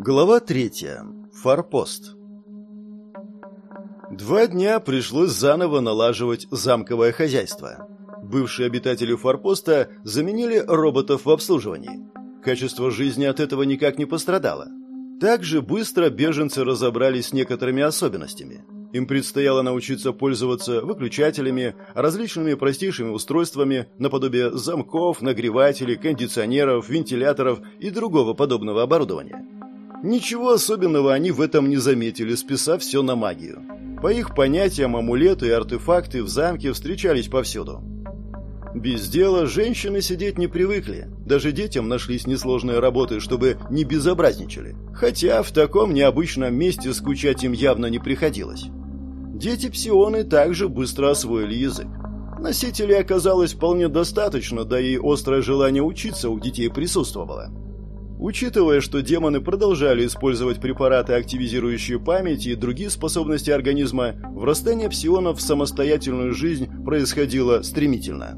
Глава третья. Форпост. Два дня пришлось заново налаживать замковое хозяйство. Бывшие обитатели форпоста заменили роботов в обслуживании. Качество жизни от этого никак не пострадало. Также быстро беженцы разобрались с некоторыми особенностями. Им предстояло научиться пользоваться выключателями, различными простейшими устройствами наподобие замков, нагревателей, кондиционеров, вентиляторов и другого подобного оборудования. Ничего особенного они в этом не заметили, списав все на магию. По их понятиям, амулеты и артефакты в замке встречались повсюду. Без дела женщины сидеть не привыкли. Даже детям нашлись несложные работы, чтобы не безобразничали. Хотя в таком необычном месте скучать им явно не приходилось. Дети-псионы также быстро освоили язык. Носителей оказалось вполне достаточно, да и острое желание учиться у детей присутствовало. Учитывая, что демоны продолжали использовать препараты, активизирующие память и другие способности организма, врастание псионов в самостоятельную жизнь происходило стремительно.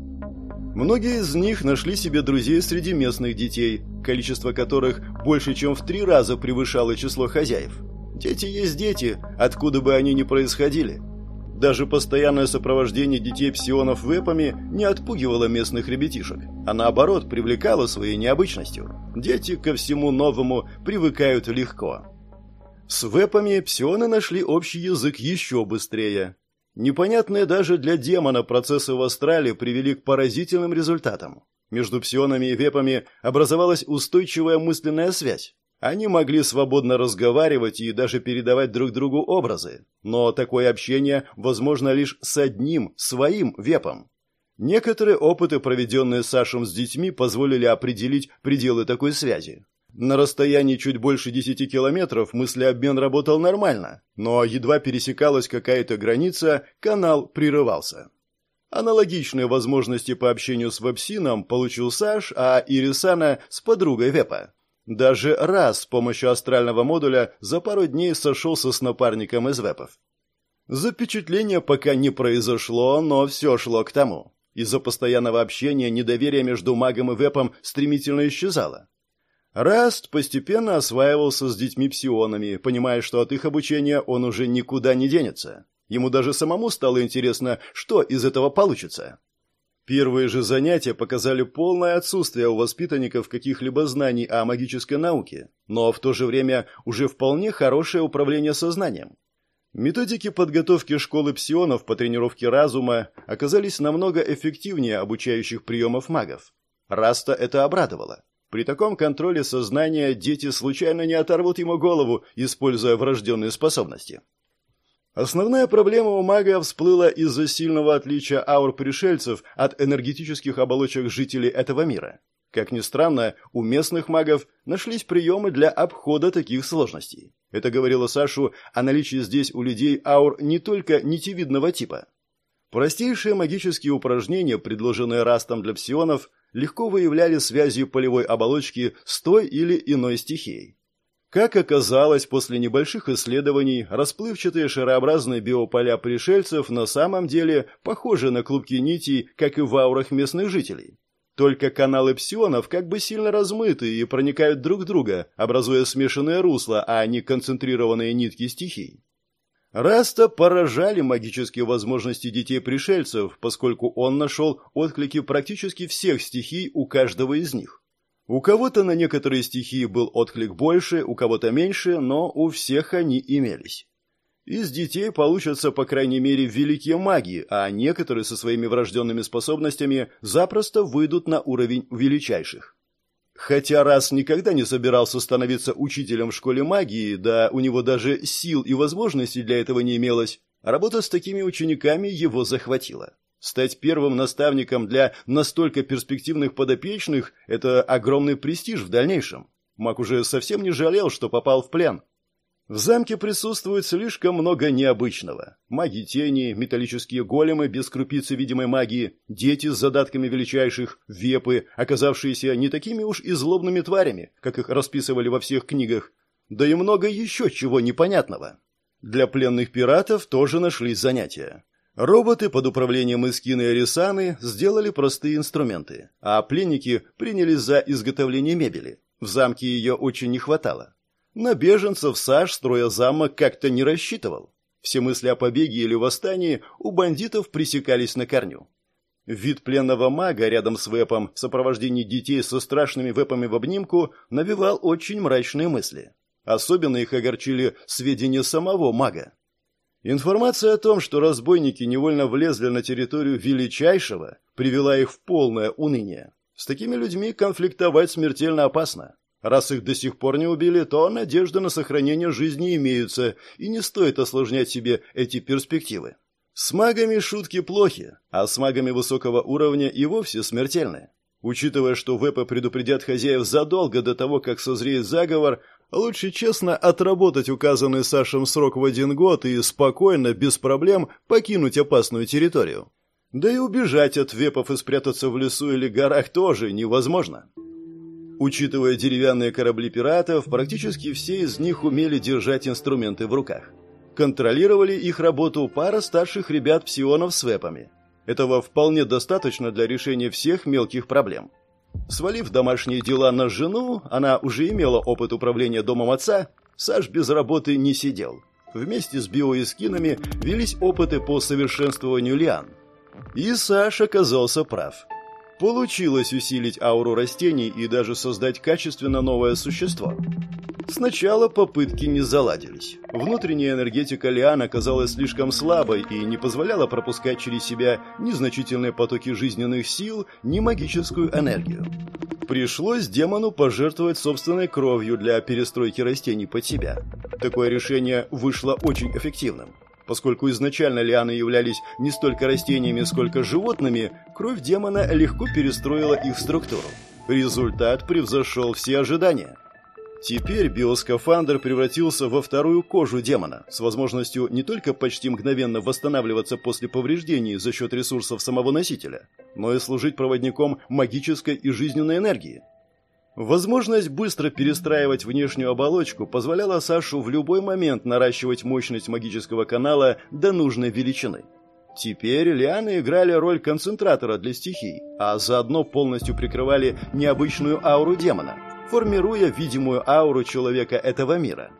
Многие из них нашли себе друзей среди местных детей, количество которых больше, чем в три раза превышало число хозяев. Дети есть дети, откуда бы они ни происходили. Даже постоянное сопровождение детей псионов вепами не отпугивало местных ребятишек, а наоборот привлекало своей необычностью. Дети ко всему новому привыкают легко. С вепами псионы нашли общий язык еще быстрее. Непонятные даже для демона процессы в астрале привели к поразительным результатам. Между псионами и вепами образовалась устойчивая мысленная связь. Они могли свободно разговаривать и даже передавать друг другу образы, но такое общение возможно лишь с одним, своим вепом. Некоторые опыты, проведенные Сашем с детьми, позволили определить пределы такой связи. На расстоянии чуть больше 10 километров мыслеобмен работал нормально, но едва пересекалась какая-то граница, канал прерывался. Аналогичные возможности по общению с вебсином получил Саш, а Ирисана с подругой Вепа. Даже раз с помощью астрального модуля за пару дней сошелся с напарником из вепов. Запечатление пока не произошло, но все шло к тому. Из-за постоянного общения недоверие между магом и вепом стремительно исчезало. Раст постепенно осваивался с детьми-псионами, понимая, что от их обучения он уже никуда не денется. Ему даже самому стало интересно, что из этого получится. Первые же занятия показали полное отсутствие у воспитанников каких-либо знаний о магической науке, но в то же время уже вполне хорошее управление сознанием. Методики подготовки школы псионов по тренировке разума оказались намного эффективнее обучающих приемов магов. Раста это обрадовало. При таком контроле сознания дети случайно не оторвут ему голову, используя врожденные способности. Основная проблема у мага всплыла из-за сильного отличия аур пришельцев от энергетических оболочек жителей этого мира. Как ни странно, у местных магов нашлись приемы для обхода таких сложностей. Это говорило Сашу о наличии здесь у людей аур не только нитевидного типа. Простейшие магические упражнения, предложенные Растом для псионов, легко выявляли связи полевой оболочки с той или иной стихией. Как оказалось, после небольших исследований, расплывчатые шарообразные биополя пришельцев на самом деле похожи на клубки нитей, как и в аурах местных жителей. Только каналы псионов как бы сильно размыты и проникают друг в друга, образуя смешанное русло, а не концентрированные нитки стихий. Раста поражали магические возможности детей-пришельцев, поскольку он нашел отклики практически всех стихий у каждого из них. У кого-то на некоторые стихии был отклик больше, у кого-то меньше, но у всех они имелись. Из детей получатся, по крайней мере, великие маги, а некоторые со своими врожденными способностями запросто выйдут на уровень величайших. Хотя раз никогда не собирался становиться учителем в школе магии, да у него даже сил и возможностей для этого не имелось, работа с такими учениками его захватила. Стать первым наставником для настолько перспективных подопечных – это огромный престиж в дальнейшем. Мак уже совсем не жалел, что попал в плен. В замке присутствует слишком много необычного. Маги тени, металлические големы без крупицы видимой магии, дети с задатками величайших, вепы, оказавшиеся не такими уж и злобными тварями, как их расписывали во всех книгах, да и много еще чего непонятного. Для пленных пиратов тоже нашлись занятия. Роботы под управлением Искины и Арисаны сделали простые инструменты, а пленники принялись за изготовление мебели. В замке ее очень не хватало. На беженцев Саш, строя замок, как-то не рассчитывал. Все мысли о побеге или восстании у бандитов пресекались на корню. Вид пленного мага рядом с вепом в сопровождении детей со страшными вепами в обнимку навевал очень мрачные мысли. Особенно их огорчили сведения самого мага. Информация о том, что разбойники невольно влезли на территорию величайшего, привела их в полное уныние. С такими людьми конфликтовать смертельно опасно. Раз их до сих пор не убили, то надежды на сохранение жизни имеются, и не стоит осложнять себе эти перспективы. С магами шутки плохи, а с магами высокого уровня и вовсе смертельны. Учитывая, что вепы предупредят хозяев задолго до того, как созреет заговор, лучше честно отработать указанный Сашем срок в один год и спокойно, без проблем, покинуть опасную территорию. Да и убежать от вепов и спрятаться в лесу или горах тоже невозможно. Учитывая деревянные корабли пиратов, практически все из них умели держать инструменты в руках. Контролировали их работу пара старших ребят-псионов с вепами. Этого вполне достаточно для решения всех мелких проблем. Свалив домашние дела на жену, она уже имела опыт управления домом отца, Саш без работы не сидел. Вместе с биоискинами велись опыты по совершенствованию лиан. И Саш оказался прав. Получилось усилить ауру растений и даже создать качественно новое существо. Сначала попытки не заладились. Внутренняя энергетика Лиан оказалась слишком слабой и не позволяла пропускать через себя ни значительные потоки жизненных сил, ни магическую энергию. Пришлось демону пожертвовать собственной кровью для перестройки растений под себя. Такое решение вышло очень эффективным. Поскольку изначально лианы являлись не столько растениями, сколько животными, кровь демона легко перестроила их структуру. Результат превзошел все ожидания – Теперь биоскафандр превратился во вторую кожу демона, с возможностью не только почти мгновенно восстанавливаться после повреждений за счет ресурсов самого носителя, но и служить проводником магической и жизненной энергии. Возможность быстро перестраивать внешнюю оболочку позволяла Сашу в любой момент наращивать мощность магического канала до нужной величины. Теперь лианы играли роль концентратора для стихий, а заодно полностью прикрывали необычную ауру демона – формируя видимую ауру человека этого мира.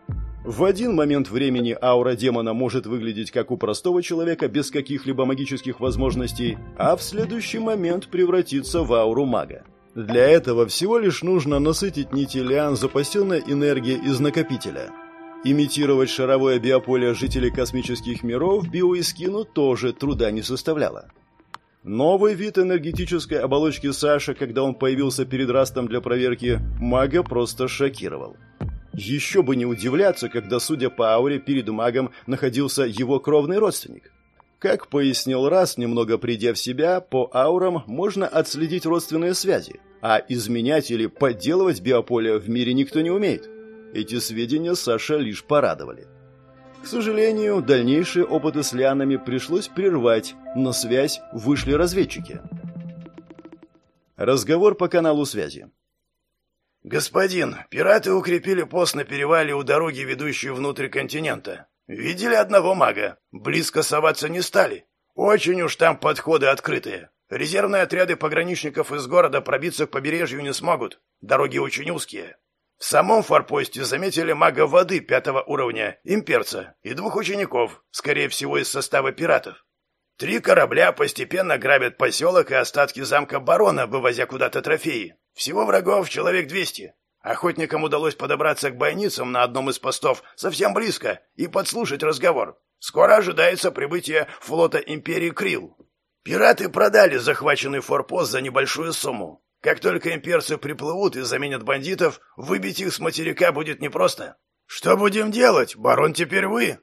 В один момент времени аура демона может выглядеть как у простого человека без каких-либо магических возможностей, а в следующий момент превратиться в ауру мага. Для этого всего лишь нужно насытить нити лиан запасенной энергией из накопителя. Имитировать шаровое биополе жителей космических миров биоискину тоже труда не составляло. Новый вид энергетической оболочки Саши, когда он появился перед Растом для проверки, мага просто шокировал. Еще бы не удивляться, когда, судя по ауре, перед магом находился его кровный родственник. Как пояснил Раст, немного придя в себя, по аурам можно отследить родственные связи, а изменять или подделывать биополе в мире никто не умеет. Эти сведения Саша лишь порадовали. К сожалению, дальнейшие опыты с лианами пришлось прервать, на связь вышли разведчики. Разговор по каналу связи. «Господин, пираты укрепили пост на перевале у дороги, ведущей внутрь континента. Видели одного мага. Близко соваться не стали. Очень уж там подходы открытые. Резервные отряды пограничников из города пробиться к побережью не смогут. Дороги очень узкие. В самом форпосте заметили мага воды пятого уровня, имперца, и двух учеников, скорее всего, из состава пиратов. Три корабля постепенно грабят поселок и остатки замка барона, вывозя куда-то трофеи. Всего врагов человек двести. Охотникам удалось подобраться к бойницам на одном из постов совсем близко и подслушать разговор. Скоро ожидается прибытие флота империи Крил. Пираты продали захваченный форпост за небольшую сумму. Как только имперцы приплывут и заменят бандитов, выбить их с материка будет непросто. Что будем делать? Барон теперь вы.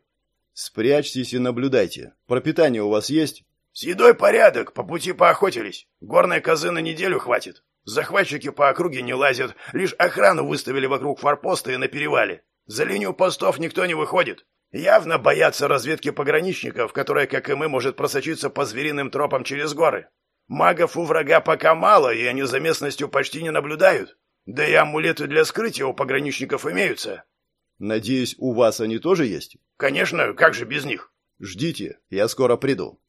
Спрячьтесь и наблюдайте. Пропитание у вас есть? С едой порядок, по пути поохотились. Горной козы на неделю хватит. Захватчики по округе не лазят, лишь охрану выставили вокруг форпоста и на перевале. За линию постов никто не выходит. Явно боятся разведки пограничников, которая, как и мы, может просочиться по звериным тропам через горы. Магов у врага пока мало, и они за местностью почти не наблюдают. Да и амулеты для скрытия у пограничников имеются. Надеюсь, у вас они тоже есть? Конечно, как же без них? Ждите, я скоро приду.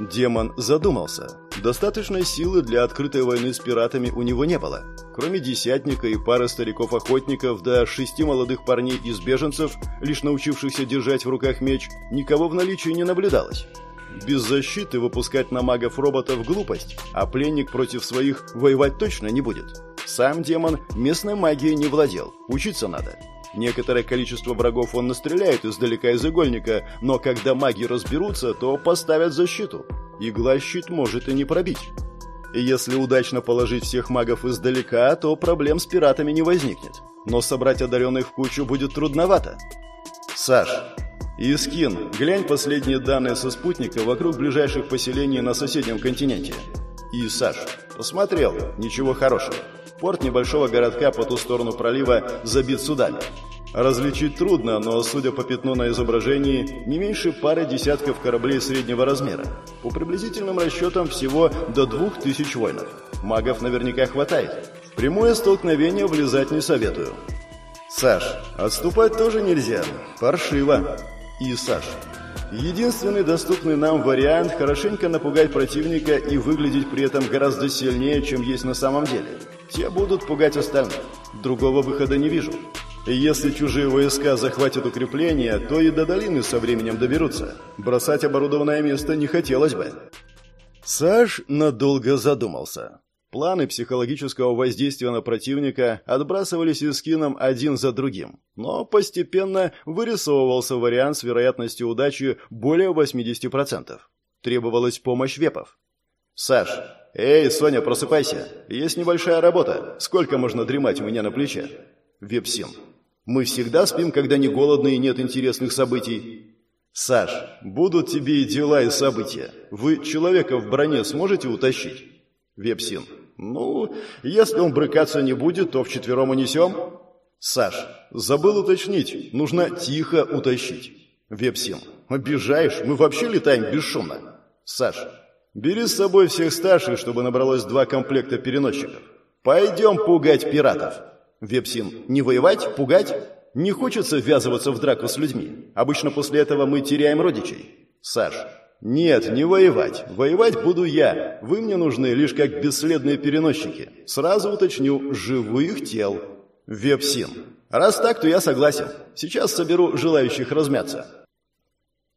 Демон задумался. Достаточной силы для открытой войны с пиратами у него не было. Кроме десятника и пары стариков-охотников, да шести молодых парней из беженцев, лишь научившихся держать в руках меч, никого в наличии не наблюдалось. Без защиты выпускать на магов-роботов глупость, а пленник против своих воевать точно не будет. Сам демон местной магией не владел, учиться надо. Некоторое количество врагов он настреляет издалека из игольника, но когда маги разберутся, то поставят защиту. Игла щит может и не пробить. Если удачно положить всех магов издалека, то проблем с пиратами не возникнет. Но собрать одаренных в кучу будет трудновато. Саш, Искин, глянь последние данные со спутника вокруг ближайших поселений на соседнем континенте. И Саш, посмотрел, ничего хорошего. Порт небольшого городка по ту сторону пролива забит судами. Различить трудно, но, судя по пятну на изображении, не меньше пары десятков кораблей среднего размера. По приблизительным расчетам всего до двух тысяч воинов. Магов наверняка хватает. Прямое столкновение влезать не советую. Саш, отступать тоже нельзя. Паршиво. И Саш, единственный доступный нам вариант – хорошенько напугать противника и выглядеть при этом гораздо сильнее, чем есть на самом деле. Те будут пугать остальных. Другого выхода не вижу. Если чужие войска захватят укрепления, то и до долины со временем доберутся. Бросать оборудованное место не хотелось бы. Саш надолго задумался. Планы психологического воздействия на противника отбрасывались эскином один за другим, но постепенно вырисовывался вариант с вероятностью удачи более 80%. Требовалась помощь вепов. «Саш, эй, Соня, просыпайся. Есть небольшая работа. Сколько можно дремать у меня на плече?» Вепсин. Мы всегда спим, когда не голодны и нет интересных событий. Саш, будут тебе и дела, и события. Вы человека в броне сможете утащить? Вепсин. Ну, если он брыкаться не будет, то вчетвером унесем. Саш, забыл уточнить. Нужно тихо утащить. Вепсин. Обижаешь? Мы вообще летаем бесшумно. Саш, бери с собой всех старших, чтобы набралось два комплекта переносчиков. Пойдем пугать пиратов. Вепсин. Не воевать? Пугать? Не хочется ввязываться в драку с людьми. Обычно после этого мы теряем родичей. Саш. Нет, не воевать. Воевать буду я. Вы мне нужны лишь как бесследные переносчики. Сразу уточню, живых тел. Вепсин. Раз так, то я согласен. Сейчас соберу желающих размяться.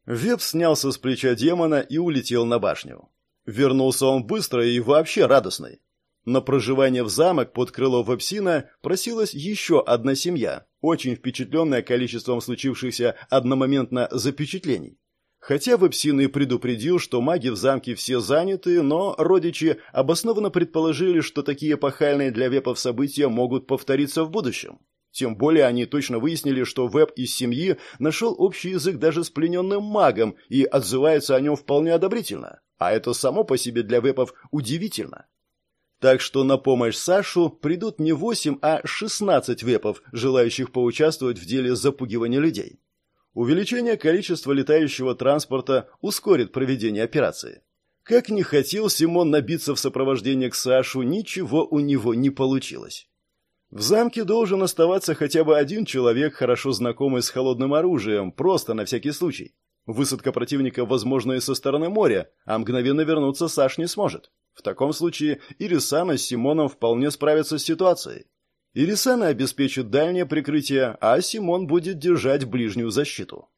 Веп снялся с плеча демона и улетел на башню. Вернулся он быстро и вообще радостный. На проживание в замок под крыло Вапсина просилась еще одна семья, очень впечатленная количеством случившихся одномоментно запечатлений. Хотя Вапсин и предупредил, что маги в замке все заняты, но родичи обоснованно предположили, что такие эпохальные для вепов события могут повториться в будущем. Тем более они точно выяснили, что веб из семьи нашел общий язык даже с плененным магом и отзывается о нем вполне одобрительно. А это само по себе для вепов удивительно. Так что на помощь Сашу придут не 8, а 16 вепов, желающих поучаствовать в деле запугивания людей. Увеличение количества летающего транспорта ускорит проведение операции. Как ни хотел Симон набиться в сопровождение к Сашу, ничего у него не получилось. В замке должен оставаться хотя бы один человек, хорошо знакомый с холодным оружием, просто на всякий случай. Высадка противника возможна и со стороны моря, а мгновенно вернуться Саш не сможет. В таком случае Ирисана с Симоном вполне справятся с ситуацией. Ирисана обеспечит дальнее прикрытие, а Симон будет держать ближнюю защиту.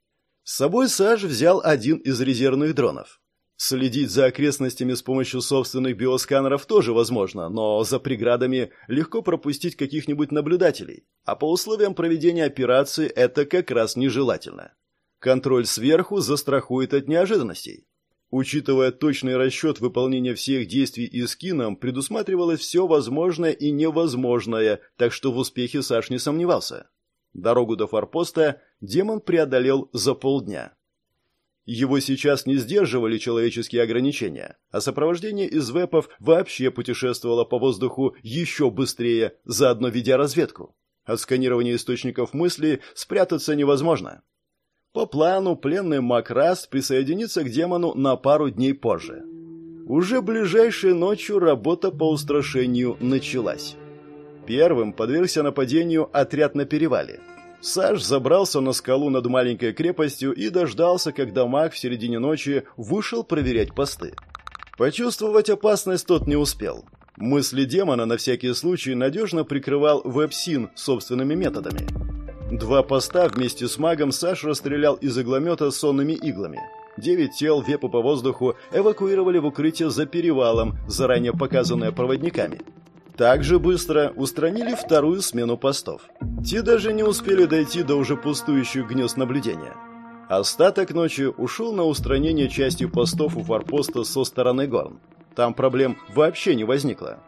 С собой Саш взял один из резервных дронов. Следить за окрестностями с помощью собственных биосканеров тоже возможно, но за преградами легко пропустить каких-нибудь наблюдателей, а по условиям проведения операции это как раз нежелательно. Контроль сверху застрахует от неожиданностей. Учитывая точный расчет выполнения всех действий и скином, предусматривалось все возможное и невозможное, так что в успехе Саш не сомневался. Дорогу до форпоста демон преодолел за полдня. Его сейчас не сдерживали человеческие ограничения, а сопровождение из вепов вообще путешествовало по воздуху еще быстрее, заодно ведя разведку. От сканирования источников мысли спрятаться невозможно. По плану пленный Макрас присоединится к демону на пару дней позже. Уже ближайшей ночью работа по устрашению началась. Первым подвергся нападению отряд на перевале. Саш забрался на скалу над маленькой крепостью и дождался, когда маг в середине ночи вышел проверять посты. Почувствовать опасность тот не успел. Мысли демона на всякий случай надежно прикрывал веб-син собственными методами. Два поста вместе с магом Саш расстрелял из игломета сонными иглами. Девять тел вепа по воздуху эвакуировали в укрытие за перевалом, заранее показанное проводниками. Также быстро устранили вторую смену постов. Те даже не успели дойти до уже пустующих гнезд наблюдения. Остаток ночи ушел на устранение части постов у форпоста со стороны Горн. Там проблем вообще не возникло.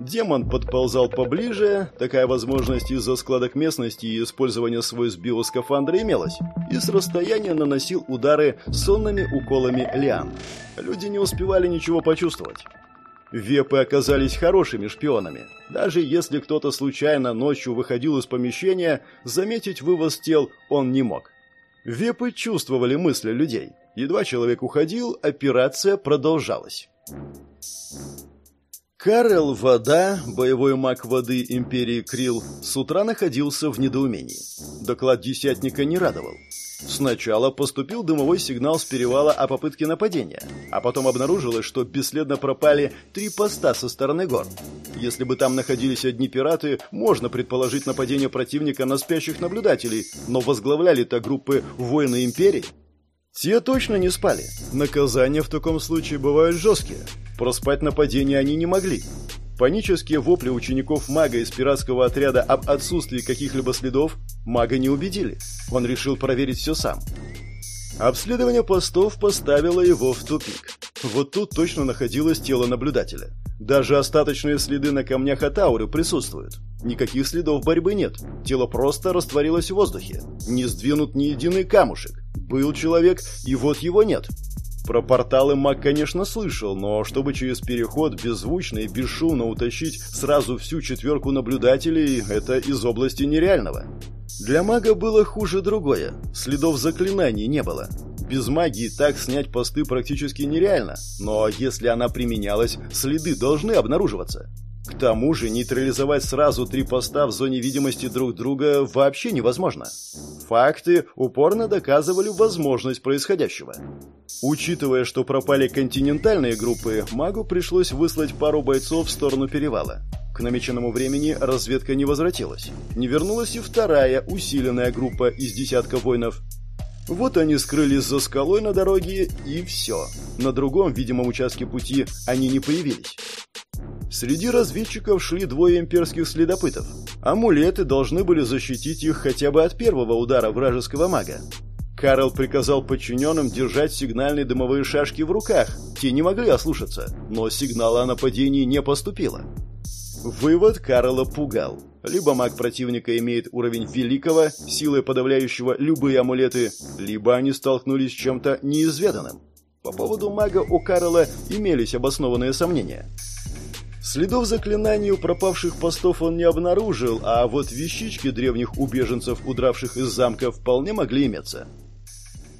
Демон подползал поближе, такая возможность из-за складок местности и использования свойств биоскафандра имелась, и с расстояния наносил удары сонными уколами лиан. Люди не успевали ничего почувствовать. Вепы оказались хорошими шпионами. Даже если кто-то случайно ночью выходил из помещения, заметить вывоз тел он не мог. Вепы чувствовали мысли людей. Едва человек уходил, операция продолжалась. Карел Вода, боевой маг воды Империи Крил, с утра находился в недоумении. Доклад десятника не радовал. Сначала поступил дымовой сигнал с перевала о попытке нападения, а потом обнаружилось, что бесследно пропали три поста со стороны гор. Если бы там находились одни пираты, можно предположить нападение противника на спящих наблюдателей, но возглавляли-то группы воины Империи. Те точно не спали. Наказания в таком случае бывают жесткие. Проспать нападение они не могли. Панические вопли учеников мага из пиратского отряда об отсутствии каких-либо следов мага не убедили. Он решил проверить все сам. Обследование постов поставило его в тупик. Вот тут точно находилось тело наблюдателя. Даже остаточные следы на камнях от ауры присутствуют. Никаких следов борьбы нет. Тело просто растворилось в воздухе. Не сдвинут ни единый камушек. Был человек, и вот его нет. Про порталы маг, конечно, слышал, но чтобы через переход беззвучно и бесшумно утащить сразу всю четверку наблюдателей, это из области нереального. Для мага было хуже другое. Следов заклинаний не было. Без магии так снять посты практически нереально, но если она применялась, следы должны обнаруживаться. К тому же нейтрализовать сразу три поста в зоне видимости друг друга вообще невозможно. Факты упорно доказывали возможность происходящего. Учитывая, что пропали континентальные группы, магу пришлось выслать пару бойцов в сторону перевала. К намеченному времени разведка не возвратилась. Не вернулась и вторая усиленная группа из десятка воинов. Вот они скрылись за скалой на дороге, и все. На другом видимом участке пути они не появились. Среди разведчиков шли двое имперских следопытов. Амулеты должны были защитить их хотя бы от первого удара вражеского мага. Карл приказал подчиненным держать сигнальные дымовые шашки в руках. Те не могли ослушаться, но сигнала о нападении не поступило. Вывод Карла пугал. Либо маг противника имеет уровень великого, силой подавляющего любые амулеты, либо они столкнулись с чем-то неизведанным. По поводу мага у Карла имелись обоснованные сомнения. Следов заклинаний у пропавших постов он не обнаружил, а вот вещички древних убеженцев, удравших из замка, вполне могли иметься.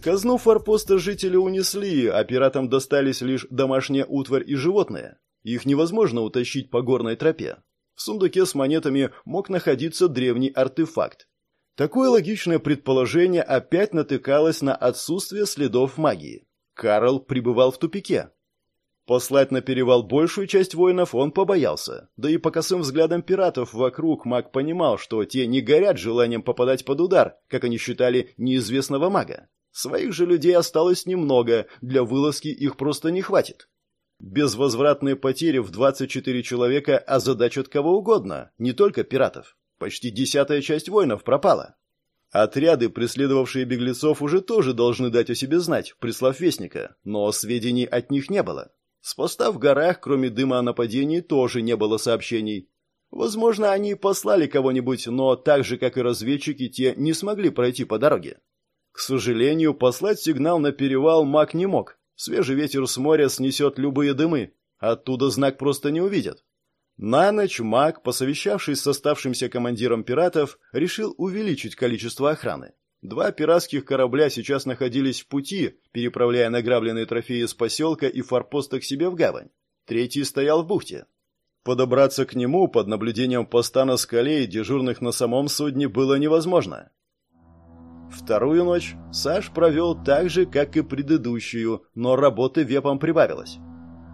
Казну форпоста жители унесли, а пиратам достались лишь домашняя утварь и животные. Их невозможно утащить по горной тропе. В сундуке с монетами мог находиться древний артефакт. Такое логичное предположение опять натыкалось на отсутствие следов магии. Карл пребывал в тупике. Послать на перевал большую часть воинов он побоялся. Да и по косым взглядам пиратов вокруг маг понимал, что те не горят желанием попадать под удар, как они считали, неизвестного мага. Своих же людей осталось немного, для вылазки их просто не хватит. Безвозвратные потери в 24 человека озадачат кого угодно, не только пиратов. Почти десятая часть воинов пропала. Отряды, преследовавшие беглецов, уже тоже должны дать о себе знать, прислав вестника, но сведений от них не было. С поста в горах, кроме дыма о нападении, тоже не было сообщений. Возможно, они послали кого-нибудь, но так же, как и разведчики, те не смогли пройти по дороге. К сожалению, послать сигнал на перевал маг не мог. Свежий ветер с моря снесет любые дымы. Оттуда знак просто не увидят. На ночь маг, посовещавшись с оставшимся командиром пиратов, решил увеличить количество охраны. Два пиратских корабля сейчас находились в пути, переправляя награбленные трофеи с поселка и форпоста к себе в гавань. Третий стоял в бухте. Подобраться к нему под наблюдением поста на скале и дежурных на самом судне было невозможно. Вторую ночь Саш провел так же, как и предыдущую, но работы вепом прибавилось.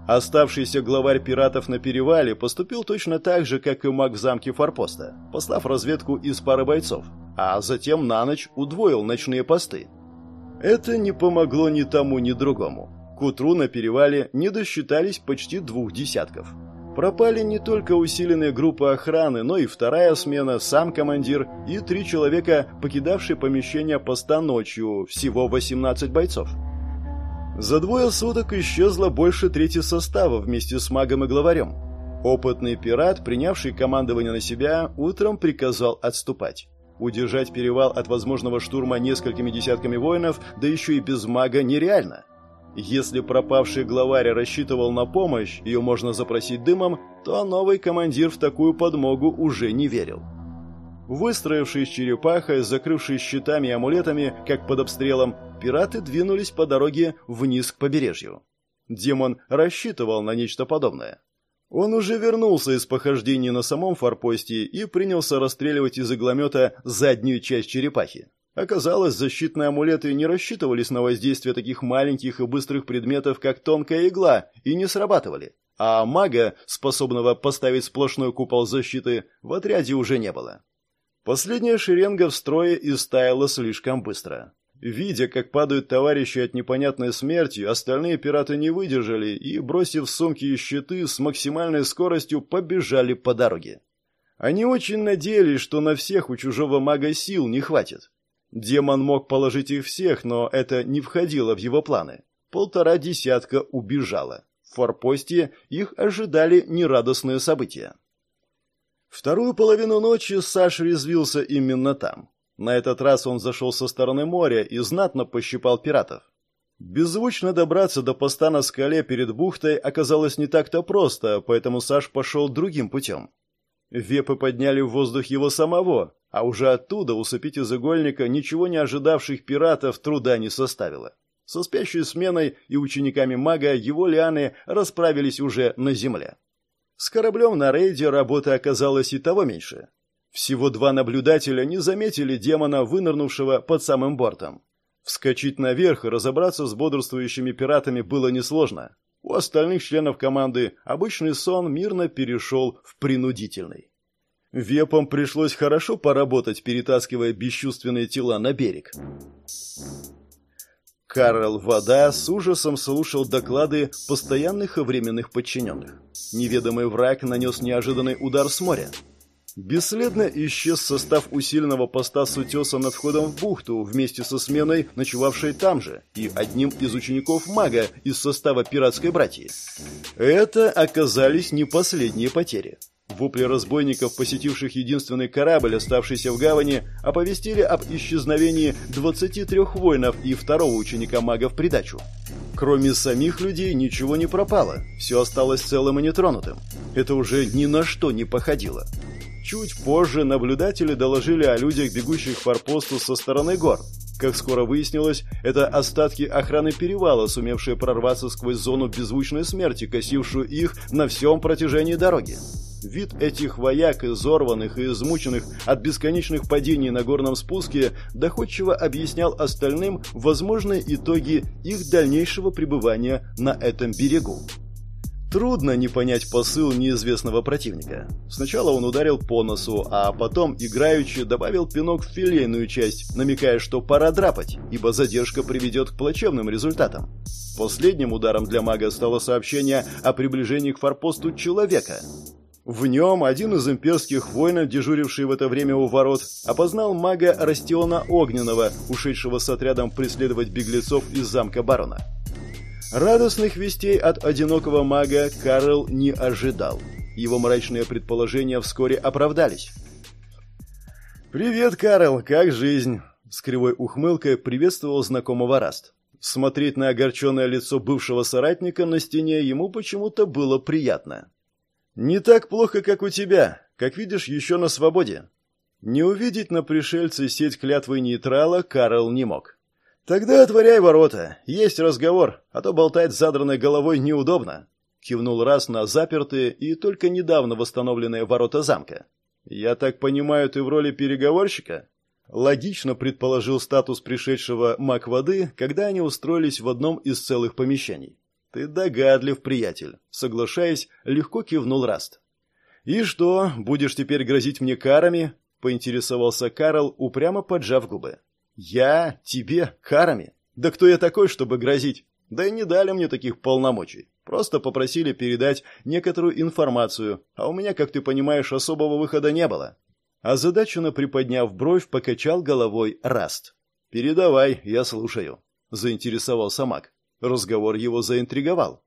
Оставшийся главарь пиратов на перевале поступил точно так же, как и маг в замке форпоста, послав разведку из пары бойцов, а затем на ночь удвоил ночные посты. Это не помогло ни тому, ни другому. К утру на перевале не досчитались почти двух десятков. Пропали не только усиленные группы охраны, но и вторая смена, сам командир и три человека, покидавшие помещение поста ночью, всего 18 бойцов. За двое суток исчезло больше трети состава вместе с магом и главарем. Опытный пират, принявший командование на себя, утром приказал отступать. Удержать перевал от возможного штурма несколькими десятками воинов, да еще и без мага, нереально. Если пропавший главарь рассчитывал на помощь, ее можно запросить дымом, то новый командир в такую подмогу уже не верил. Выстроившись черепахой, закрывшись щитами и амулетами, как под обстрелом, пираты двинулись по дороге вниз к побережью. Демон рассчитывал на нечто подобное. Он уже вернулся из похождений на самом форпосте и принялся расстреливать из игломета заднюю часть черепахи. Оказалось, защитные амулеты не рассчитывались на воздействие таких маленьких и быстрых предметов, как тонкая игла, и не срабатывали. А мага, способного поставить сплошной купол защиты, в отряде уже не было. Последняя шеренга в строе истаяла слишком быстро. Видя, как падают товарищи от непонятной смерти, остальные пираты не выдержали и, бросив сумки и щиты, с максимальной скоростью побежали по дороге. Они очень надеялись, что на всех у чужого мага сил не хватит. Демон мог положить их всех, но это не входило в его планы. Полтора десятка убежало. В форпосте их ожидали нерадостные события. Вторую половину ночи Саш резвился именно там. На этот раз он зашел со стороны моря и знатно пощипал пиратов. Беззвучно добраться до поста на скале перед бухтой оказалось не так-то просто, поэтому Саш пошел другим путем. Вепы подняли в воздух его самого, а уже оттуда усыпить из игольника ничего не ожидавших пиратов труда не составило. Со спящей сменой и учениками мага его лианы расправились уже на земле. С кораблем на рейде работы оказалось и того меньше. Всего два наблюдателя не заметили демона, вынырнувшего под самым бортом. Вскочить наверх и разобраться с бодрствующими пиратами было несложно. У остальных членов команды обычный сон мирно перешел в принудительный. Вепам пришлось хорошо поработать, перетаскивая бесчувственные тела на берег. Карл Вода с ужасом слушал доклады постоянных и временных подчиненных. Неведомый враг нанес неожиданный удар с моря. Бесследно исчез состав усиленного поста с утеса над входом в бухту вместе со сменой, ночевавшей там же, и одним из учеников мага из состава пиратской братьи. Это оказались не последние потери. Вопли разбойников, посетивших единственный корабль, оставшийся в гавани, оповестили об исчезновении 23 воинов и второго ученика мага в придачу. Кроме самих людей ничего не пропало, все осталось целым и нетронутым. Это уже ни на что не походило. Чуть позже наблюдатели доложили о людях, бегущих к форпосту со стороны гор. Как скоро выяснилось, это остатки охраны перевала, сумевшие прорваться сквозь зону беззвучной смерти, косившую их на всем протяжении дороги. Вид этих вояк, изорванных и измученных от бесконечных падений на горном спуске, доходчиво объяснял остальным возможные итоги их дальнейшего пребывания на этом берегу. Трудно не понять посыл неизвестного противника. Сначала он ударил по носу, а потом, играючи, добавил пинок в филейную часть, намекая, что пора драпать, ибо задержка приведет к плачевным результатам. Последним ударом для мага стало сообщение о приближении к форпосту человека – в нем один из имперских воинов, дежуривший в это время у ворот, опознал мага Растиона Огненного, ушедшего с отрядом преследовать беглецов из замка барона. Радостных вестей от одинокого мага Карл не ожидал. Его мрачные предположения вскоре оправдались. «Привет, Карл, как жизнь?» С кривой ухмылкой приветствовал знакомого Раст. Смотреть на огорченное лицо бывшего соратника на стене ему почему-то было приятно. «Не так плохо, как у тебя. Как видишь, еще на свободе». Не увидеть на пришельце сеть клятвы нейтрала Карл не мог. «Тогда отворяй ворота. Есть разговор, а то болтать с задранной головой неудобно». Кивнул раз на запертые и только недавно восстановленные ворота замка. «Я так понимаю, ты в роли переговорщика?» Логично предположил статус пришедшего маг воды, когда они устроились в одном из целых помещений. Ты догадлив, приятель. Соглашаясь, легко кивнул Раст. И что, будешь теперь грозить мне карами? Поинтересовался Карл, упрямо поджав губы. Я? Тебе? Карами? Да кто я такой, чтобы грозить? Да и не дали мне таких полномочий. Просто попросили передать некоторую информацию, а у меня, как ты понимаешь, особого выхода не было. Задачу приподняв бровь, покачал головой Раст. «Передавай, я слушаю», — заинтересовался маг. Разговор его заинтриговал.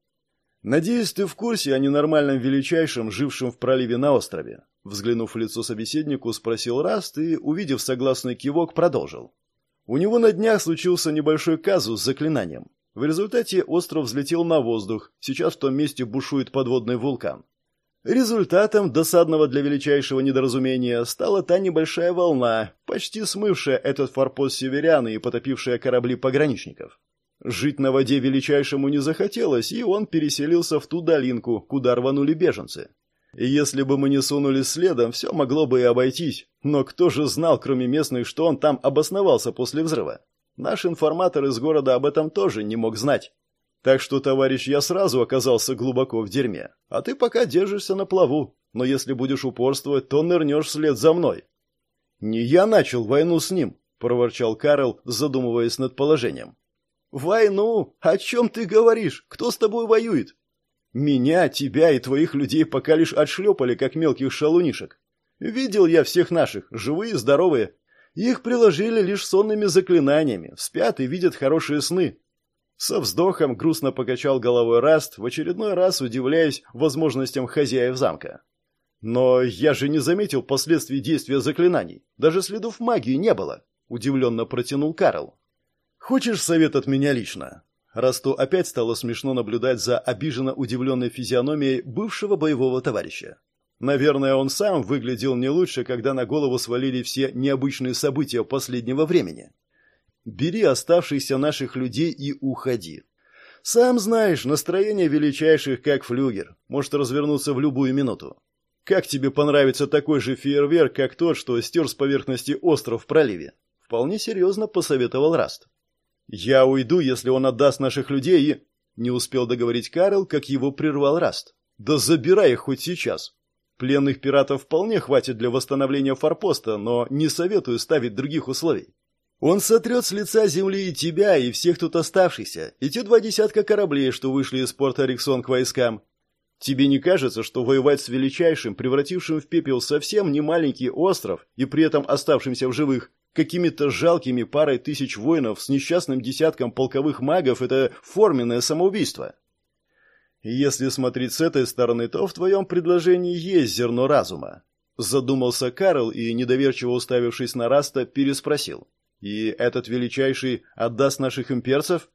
«Надеюсь, ты в курсе о ненормальном величайшем, жившем в проливе на острове?» Взглянув в лицо собеседнику, спросил Раст и, увидев согласный кивок, продолжил. У него на днях случился небольшой казус с заклинанием. В результате остров взлетел на воздух, сейчас в том месте бушует подводный вулкан. Результатом досадного для величайшего недоразумения стала та небольшая волна, почти смывшая этот форпост северян и потопившая корабли пограничников. Жить на воде величайшему не захотелось, и он переселился в ту долинку, куда рванули беженцы. И если бы мы не сунулись следом, все могло бы и обойтись. Но кто же знал, кроме местных, что он там обосновался после взрыва? Наш информатор из города об этом тоже не мог знать. Так что, товарищ, я сразу оказался глубоко в дерьме. А ты пока держишься на плаву. Но если будешь упорствовать, то нырнешь вслед за мной. Не я начал войну с ним, проворчал Карл, задумываясь над положением. Войну? О чем ты говоришь? Кто с тобой воюет? Меня, тебя и твоих людей пока лишь отшлепали, как мелких шалунишек. Видел я всех наших, живые, здоровые, их приложили лишь сонными заклинаниями, спят и видят хорошие сны. Со вздохом грустно покачал головой Раст, в очередной раз удивляясь возможностям хозяев замка. Но я же не заметил последствий действия заклинаний. Даже следов магии не было, удивленно протянул Карл. Хочешь совет от меня лично? Расту опять стало смешно наблюдать за обиженно удивленной физиономией бывшего боевого товарища. Наверное, он сам выглядел не лучше, когда на голову свалили все необычные события последнего времени. Бери оставшихся наших людей и уходи. Сам знаешь, настроение величайших, как флюгер, может развернуться в любую минуту. Как тебе понравится такой же фейерверк, как тот, что стер с поверхности остров в проливе? Вполне серьезно посоветовал Раст. Я уйду, если он отдаст наших людей. Не успел договорить Карл, как его прервал Раст. Да забирай их хоть сейчас. Пленных пиратов вполне хватит для восстановления форпоста, но не советую ставить других условий. Он сотрет с лица земли и тебя, и всех тут оставшихся, и те два десятка кораблей, что вышли из порта Риксон к войскам. Тебе не кажется, что воевать с величайшим, превратившим в пепел совсем не маленький остров и при этом оставшимся в живых, какими-то жалкими парой тысяч воинов с несчастным десятком полковых магов – это форменное самоубийство? Если смотреть с этой стороны, то в твоем предложении есть зерно разума. Задумался Карл и, недоверчиво уставившись на Раста, переспросил. И этот величайший отдаст наших имперцев?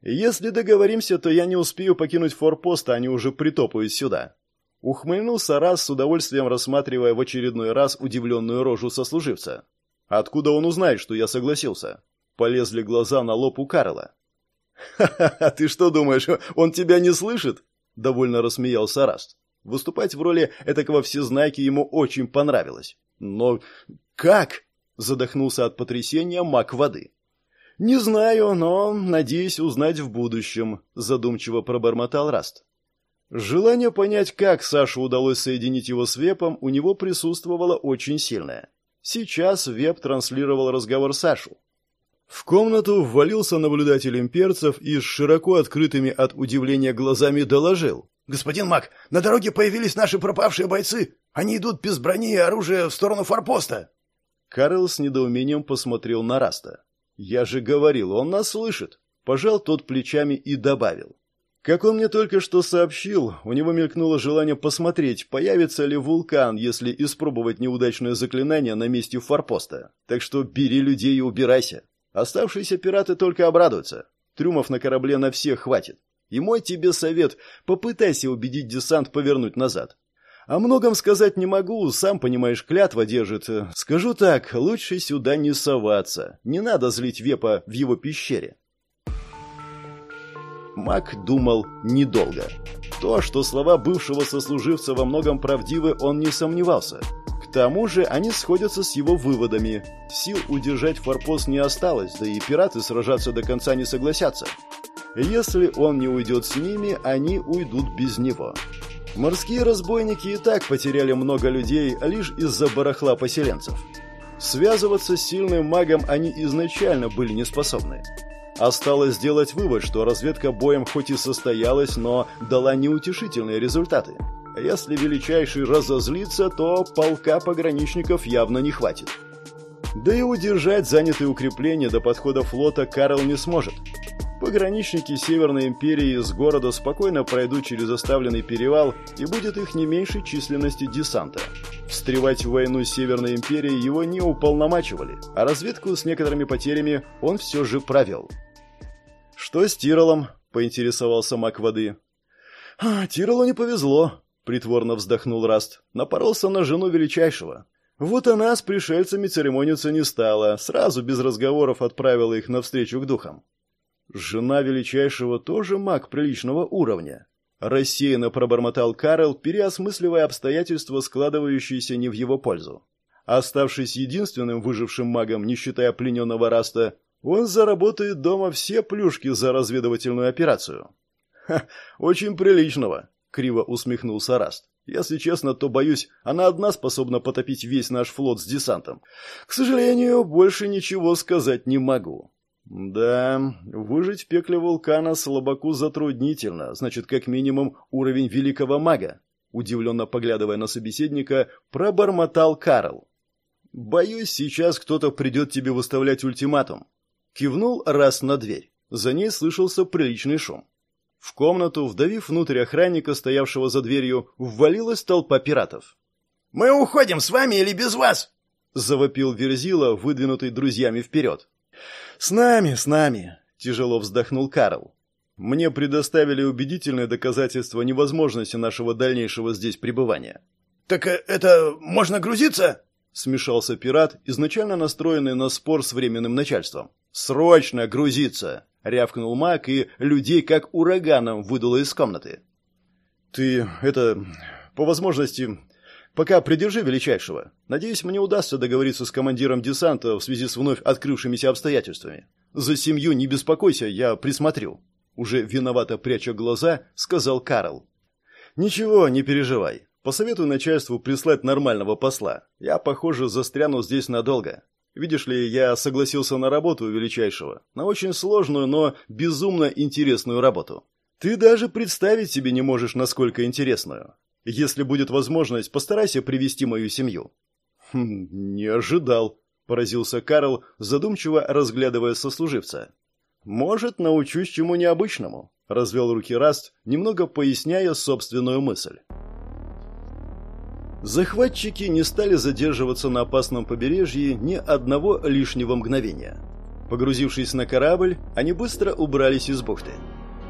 Если договоримся, то я не успею покинуть форпост, а они уже притопают сюда. Ухмыльнулся Раз с удовольствием рассматривая в очередной раз удивленную рожу сослуживца. Откуда он узнает, что я согласился? Полезли глаза на лоб у Карла. «Ха-ха-ха, ты что думаешь, он тебя не слышит?» — довольно рассмеялся Раст. Выступать в роли этакого всезнайки ему очень понравилось. «Но как?» — задохнулся от потрясения маг воды. «Не знаю, но надеюсь узнать в будущем», — задумчиво пробормотал Раст. Желание понять, как Саше удалось соединить его с Вепом, у него присутствовало очень сильное. Сейчас Веп транслировал разговор Сашу. В комнату ввалился наблюдатель имперцев и с широко открытыми от удивления глазами доложил. «Господин Мак, на дороге появились наши пропавшие бойцы. Они идут без брони и оружия в сторону форпоста». Карл с недоумением посмотрел на Раста. «Я же говорил, он нас слышит». Пожал тот плечами и добавил. Как он мне только что сообщил, у него мелькнуло желание посмотреть, появится ли вулкан, если испробовать неудачное заклинание на месте форпоста. Так что бери людей и убирайся. Оставшиеся пираты только обрадуются. Трюмов на корабле на всех хватит. И мой тебе совет – попытайся убедить десант повернуть назад. О многом сказать не могу, сам понимаешь, клятва держит. Скажу так, лучше сюда не соваться. Не надо злить Вепа в его пещере. Мак думал недолго. То, что слова бывшего сослуживца во многом правдивы, он не сомневался тому же они сходятся с его выводами. Сил удержать форпост не осталось, да и пираты сражаться до конца не согласятся. Если он не уйдет с ними, они уйдут без него. Морские разбойники и так потеряли много людей лишь из-за барахла поселенцев. Связываться с сильным магом они изначально были не способны. Осталось сделать вывод, что разведка боем хоть и состоялась, но дала неутешительные результаты. Если величайший разозлится, то полка пограничников явно не хватит. Да и удержать занятые укрепления до подхода флота Карл не сможет. Пограничники Северной Империи из города спокойно пройдут через оставленный перевал, и будет их не меньшей численности десанта. Встревать в войну Северной Империи его не уполномачивали, а разведку с некоторыми потерями он все же провел. «Что с Тиролом?» — поинтересовался маг воды. «А, Тиролу не повезло», — притворно вздохнул Раст. «Напоролся на жену величайшего. Вот она с пришельцами церемониться не стала, сразу без разговоров отправила их навстречу к духам. Жена величайшего тоже маг приличного уровня. Рассеянно пробормотал Карл, переосмысливая обстоятельства, складывающиеся не в его пользу. Оставшись единственным выжившим магом, не считая плененного Раста, он заработает дома все плюшки за разведывательную операцию. «Ха, очень приличного», — криво усмехнулся Раст. «Если честно, то, боюсь, она одна способна потопить весь наш флот с десантом. К сожалению, больше ничего сказать не могу». Да, выжить в пекле вулкана слабаку затруднительно, значит, как минимум уровень великого мага. Удивленно поглядывая на собеседника, пробормотал Карл. Боюсь, сейчас кто-то придет тебе выставлять ультиматум. Кивнул раз на дверь. За ней слышался приличный шум. В комнату, вдавив внутрь охранника, стоявшего за дверью, ввалилась толпа пиратов. «Мы уходим с вами или без вас?» — завопил Верзила, выдвинутый друзьями вперед. «С нами, с нами!» – тяжело вздохнул Карл. «Мне предоставили убедительные доказательства невозможности нашего дальнейшего здесь пребывания». «Так э, это можно грузиться?» – смешался пират, изначально настроенный на спор с временным начальством. «Срочно грузиться!» – рявкнул маг, и людей как ураганом выдуло из комнаты. «Ты, это, по возможности, Пока придержи величайшего. Надеюсь, мне удастся договориться с командиром десанта в связи с вновь открывшимися обстоятельствами. За семью не беспокойся, я присмотрю. Уже виновато пряча глаза, сказал Карл. Ничего, не переживай. Посоветую начальству прислать нормального посла. Я, похоже, застряну здесь надолго. Видишь ли, я согласился на работу величайшего. На очень сложную, но безумно интересную работу. Ты даже представить себе не можешь, насколько интересную. Если будет возможность, постарайся привести мою семью». «Хм, не ожидал», — поразился Карл, задумчиво разглядывая сослуживца. «Может, научусь чему необычному», — развел руки Раст, немного поясняя собственную мысль. Захватчики не стали задерживаться на опасном побережье ни одного лишнего мгновения. Погрузившись на корабль, они быстро убрались из бухты.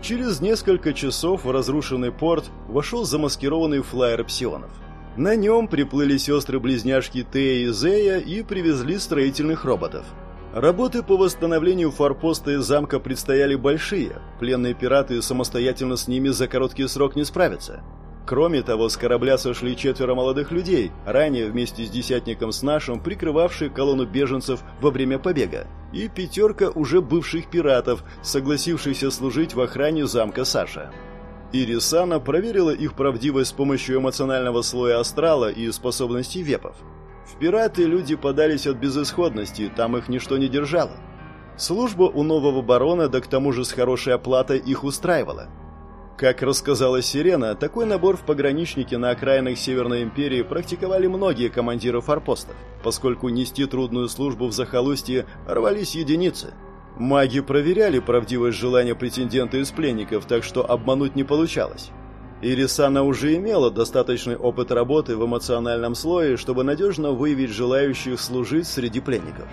Через несколько часов в разрушенный порт вошел замаскированный флайер псионов. На нем приплыли сестры-близняшки Тея и Зея и привезли строительных роботов. Работы по восстановлению форпоста и замка предстояли большие, пленные пираты самостоятельно с ними за короткий срок не справятся. Кроме того, с корабля сошли четверо молодых людей, ранее вместе с десятником с нашим, прикрывавшие колонну беженцев во время побега, и пятерка уже бывших пиратов, согласившихся служить в охране замка Саша. Ирисана проверила их правдивость с помощью эмоционального слоя астрала и способностей вепов. В пираты люди подались от безысходности, там их ничто не держало. Служба у нового барона, да к тому же с хорошей оплатой, их устраивала – как рассказала Сирена, такой набор в пограничнике на окраинах Северной Империи практиковали многие командиры форпостов, поскольку нести трудную службу в захолустье рвались единицы. Маги проверяли правдивость желания претендента из пленников, так что обмануть не получалось. Ирисана уже имела достаточный опыт работы в эмоциональном слое, чтобы надежно выявить желающих служить среди пленников.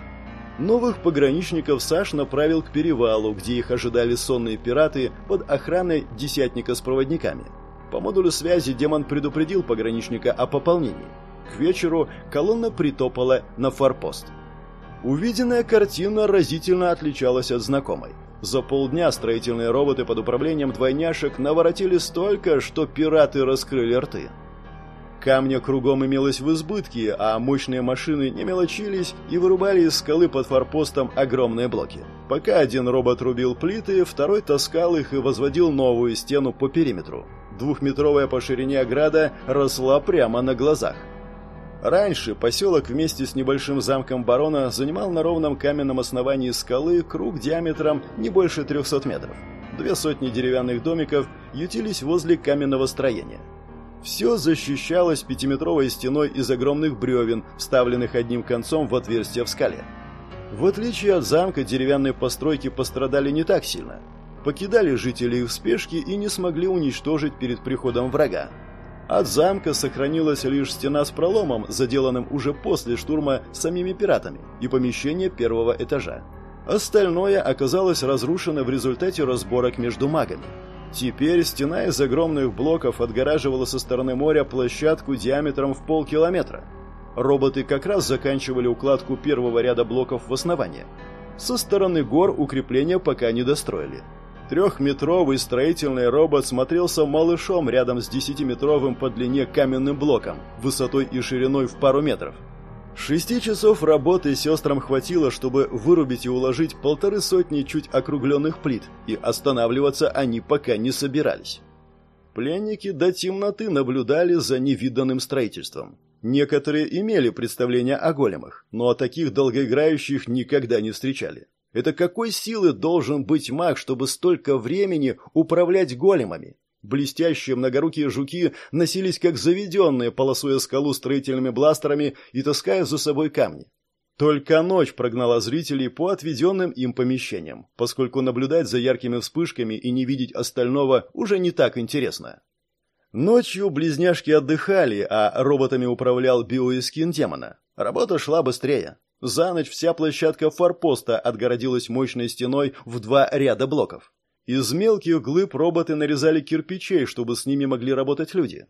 Новых пограничников Саш направил к перевалу, где их ожидали сонные пираты под охраной десятника с проводниками. По модулю связи демон предупредил пограничника о пополнении. К вечеру колонна притопала на форпост. Увиденная картина разительно отличалась от знакомой. За полдня строительные роботы под управлением двойняшек наворотили столько, что пираты раскрыли рты. Камня кругом имелось в избытке, а мощные машины не мелочились и вырубали из скалы под форпостом огромные блоки. Пока один робот рубил плиты, второй таскал их и возводил новую стену по периметру. Двухметровая по ширине ограда росла прямо на глазах. Раньше поселок вместе с небольшим замком барона занимал на ровном каменном основании скалы круг диаметром не больше 300 метров. Две сотни деревянных домиков ютились возле каменного строения. Все защищалось пятиметровой стеной из огромных бревен, вставленных одним концом в отверстие в скале. В отличие от замка, деревянные постройки пострадали не так сильно. Покидали жители их в спешке и не смогли уничтожить перед приходом врага. От замка сохранилась лишь стена с проломом, заделанным уже после штурма самими пиратами, и помещение первого этажа. Остальное оказалось разрушено в результате разборок между магами. Теперь стена из огромных блоков отгораживала со стороны моря площадку диаметром в полкилометра. Роботы как раз заканчивали укладку первого ряда блоков в основании. Со стороны гор укрепления пока не достроили. Трехметровый строительный робот смотрелся малышом рядом с десятиметровым по длине каменным блоком, высотой и шириной в пару метров. Шести часов работы сестрам хватило, чтобы вырубить и уложить полторы сотни чуть округленных плит, и останавливаться они пока не собирались. Пленники до темноты наблюдали за невиданным строительством. Некоторые имели представление о големах, но таких долгоиграющих никогда не встречали. Это какой силы должен быть маг, чтобы столько времени управлять големами? Блестящие многорукие жуки носились как заведенные, полосуя скалу строительными бластерами и таская за собой камни. Только ночь прогнала зрителей по отведенным им помещениям, поскольку наблюдать за яркими вспышками и не видеть остального уже не так интересно. Ночью близняшки отдыхали, а роботами управлял биоискин демона. Работа шла быстрее. За ночь вся площадка форпоста отгородилась мощной стеной в два ряда блоков. Из мелких глыб роботы нарезали кирпичей, чтобы с ними могли работать люди.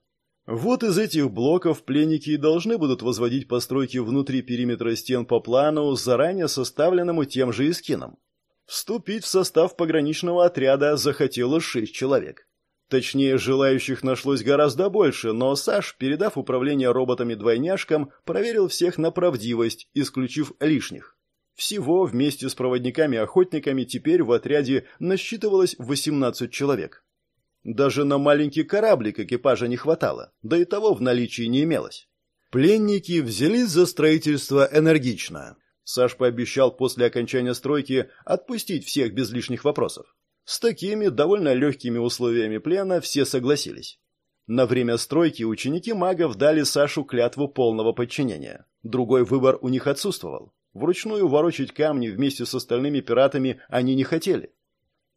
Вот из этих блоков пленники и должны будут возводить постройки внутри периметра стен по плану, заранее составленному тем же Искином. Вступить в состав пограничного отряда захотело шесть человек. Точнее, желающих нашлось гораздо больше, но Саш, передав управление роботами-двойняшкам, проверил всех на правдивость, исключив лишних. Всего вместе с проводниками-охотниками теперь в отряде насчитывалось 18 человек. Даже на маленький кораблик экипажа не хватало, да и того в наличии не имелось. Пленники взялись за строительство энергично. Саш пообещал после окончания стройки отпустить всех без лишних вопросов. С такими довольно легкими условиями плена все согласились. На время стройки ученики магов дали Сашу клятву полного подчинения. Другой выбор у них отсутствовал. Вручную ворочать камни вместе с остальными пиратами они не хотели.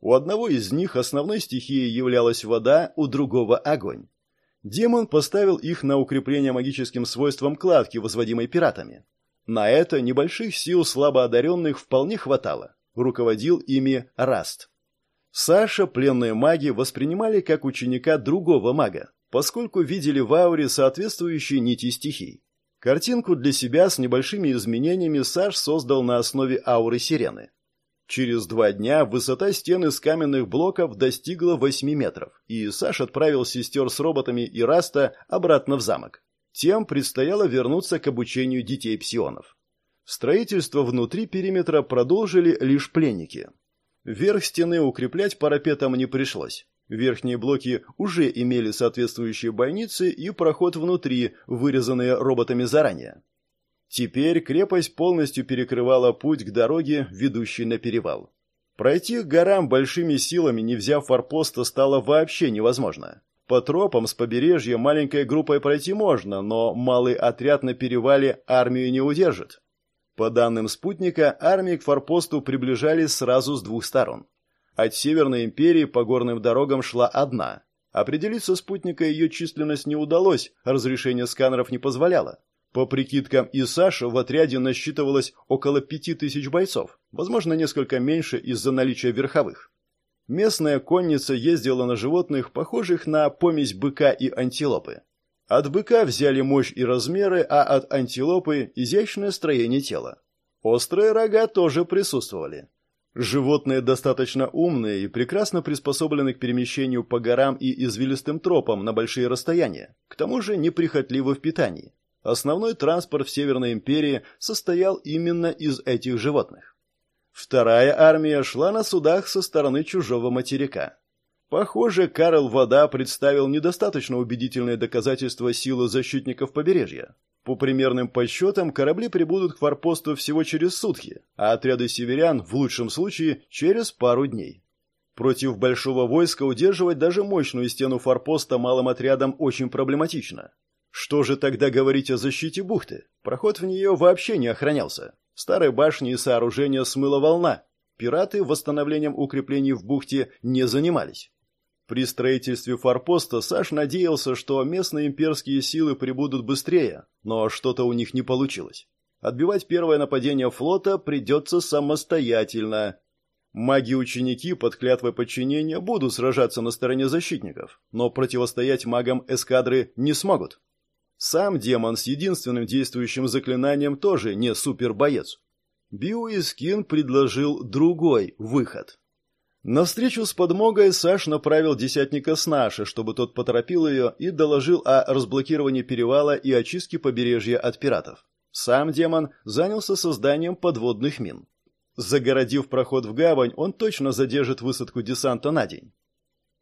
У одного из них основной стихией являлась вода, у другого – огонь. Демон поставил их на укрепление магическим свойством кладки, возводимой пиратами. На это небольших сил слабоодаренных вполне хватало. Руководил ими Раст. Саша пленные маги воспринимали как ученика другого мага, поскольку видели в ауре соответствующие нити стихий. Картинку для себя с небольшими изменениями Саш создал на основе ауры сирены. Через два дня высота стены с каменных блоков достигла 8 метров, и Саш отправил сестер с роботами и Раста обратно в замок. Тем предстояло вернуться к обучению детей псионов. Строительство внутри периметра продолжили лишь пленники. Верх стены укреплять парапетом не пришлось. Верхние блоки уже имели соответствующие бойницы и проход внутри, вырезанные роботами заранее. Теперь крепость полностью перекрывала путь к дороге, ведущей на перевал. Пройти к горам большими силами, не взяв форпоста, стало вообще невозможно. По тропам с побережья маленькой группой пройти можно, но малый отряд на перевале армию не удержит. По данным спутника, армии к форпосту приближались сразу с двух сторон. От Северной империи по горным дорогам шла одна. Определить со спутника ее численность не удалось, разрешение сканеров не позволяло. По прикидкам и Саша в отряде насчитывалось около пяти тысяч бойцов, возможно, несколько меньше из-за наличия верховых. Местная конница ездила на животных, похожих на помесь быка и антилопы. От быка взяли мощь и размеры, а от антилопы – изящное строение тела. Острые рога тоже присутствовали. Животные достаточно умные и прекрасно приспособлены к перемещению по горам и извилистым тропам на большие расстояния, к тому же неприхотливы в питании. Основной транспорт в Северной империи состоял именно из этих животных. Вторая армия шла на судах со стороны чужого материка. Похоже, Карл Вода представил недостаточно убедительные доказательства силы защитников побережья. По примерным подсчетам, корабли прибудут к форпосту всего через сутки, а отряды северян, в лучшем случае, через пару дней. Против большого войска удерживать даже мощную стену форпоста малым отрядом очень проблематично. Что же тогда говорить о защите бухты? Проход в нее вообще не охранялся. Старые башни и сооружения смыла волна. Пираты восстановлением укреплений в бухте не занимались. При строительстве форпоста Саш надеялся, что местные имперские силы прибудут быстрее, но что-то у них не получилось. Отбивать первое нападение флота придется самостоятельно. Маги-ученики под клятвой подчинения будут сражаться на стороне защитников, но противостоять магам эскадры не смогут. Сам демон с единственным действующим заклинанием тоже не супербоец. Биоискин предложил другой выход. На встречу с подмогой Саш направил десятника с наши, чтобы тот поторопил ее и доложил о разблокировании перевала и очистке побережья от пиратов. Сам демон занялся созданием подводных мин. Загородив проход в гавань, он точно задержит высадку десанта на день.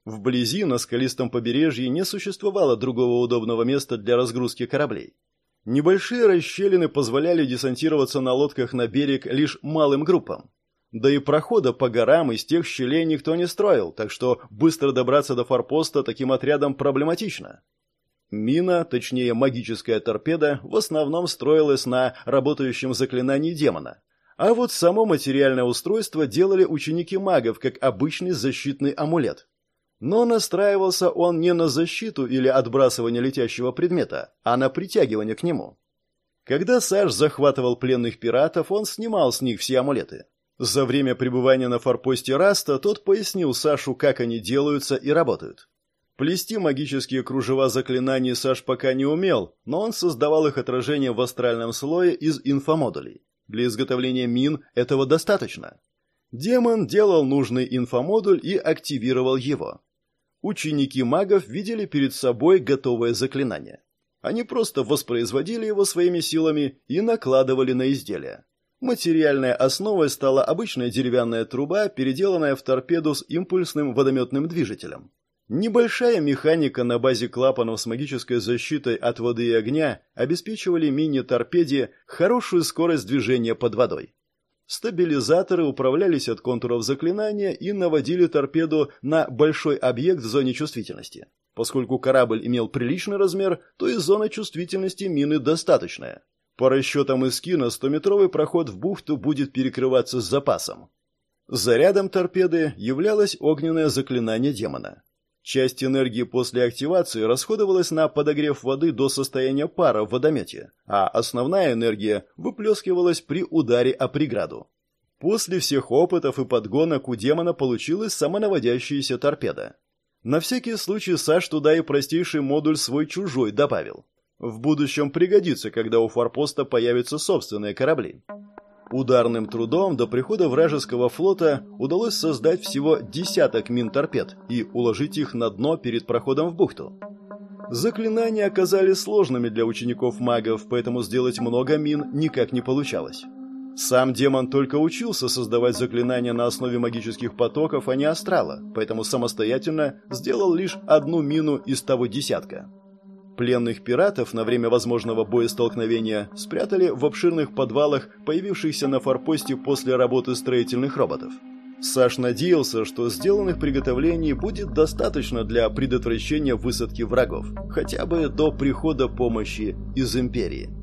Вблизи на скалистом побережье не существовало другого удобного места для разгрузки кораблей. Небольшие расщелины позволяли десантироваться на лодках на берег лишь малым группам. Да и прохода по горам из тех щелей никто не строил, так что быстро добраться до форпоста таким отрядом проблематично. Мина, точнее магическая торпеда, в основном строилась на работающем заклинании демона. А вот само материальное устройство делали ученики магов, как обычный защитный амулет. Но настраивался он не на защиту или отбрасывание летящего предмета, а на притягивание к нему. Когда Саш захватывал пленных пиратов, он снимал с них все амулеты. За время пребывания на форпосте Раста тот пояснил Сашу, как они делаются и работают. Плести магические кружева заклинаний Саш пока не умел, но он создавал их отражение в астральном слое из инфомодулей. Для изготовления мин этого достаточно. Демон делал нужный инфомодуль и активировал его. Ученики магов видели перед собой готовое заклинание. Они просто воспроизводили его своими силами и накладывали на изделие. Материальной основой стала обычная деревянная труба, переделанная в торпеду с импульсным водометным движителем. Небольшая механика на базе клапанов с магической защитой от воды и огня обеспечивали мини-торпеде хорошую скорость движения под водой. Стабилизаторы управлялись от контуров заклинания и наводили торпеду на большой объект в зоне чувствительности. Поскольку корабль имел приличный размер, то и зона чувствительности мины достаточная. По расчетам Искина, 100-метровый проход в бухту будет перекрываться с запасом. Зарядом торпеды являлось огненное заклинание демона. Часть энергии после активации расходовалась на подогрев воды до состояния пара в водомете, а основная энергия выплескивалась при ударе о преграду. После всех опытов и подгонок у демона получилась самонаводящаяся торпеда. На всякий случай Саш туда и простейший модуль свой-чужой добавил. В будущем пригодится, когда у форпоста появятся собственные корабли. Ударным трудом до прихода вражеского флота удалось создать всего десяток мин-торпед и уложить их на дно перед проходом в бухту. Заклинания оказались сложными для учеников-магов, поэтому сделать много мин никак не получалось. Сам демон только учился создавать заклинания на основе магических потоков, а не астрала, поэтому самостоятельно сделал лишь одну мину из того десятка. Пленных пиратов на время возможного боестолкновения спрятали в обширных подвалах, появившихся на форпосте после работы строительных роботов. Саш надеялся, что сделанных приготовлений будет достаточно для предотвращения высадки врагов, хотя бы до прихода помощи из Империи.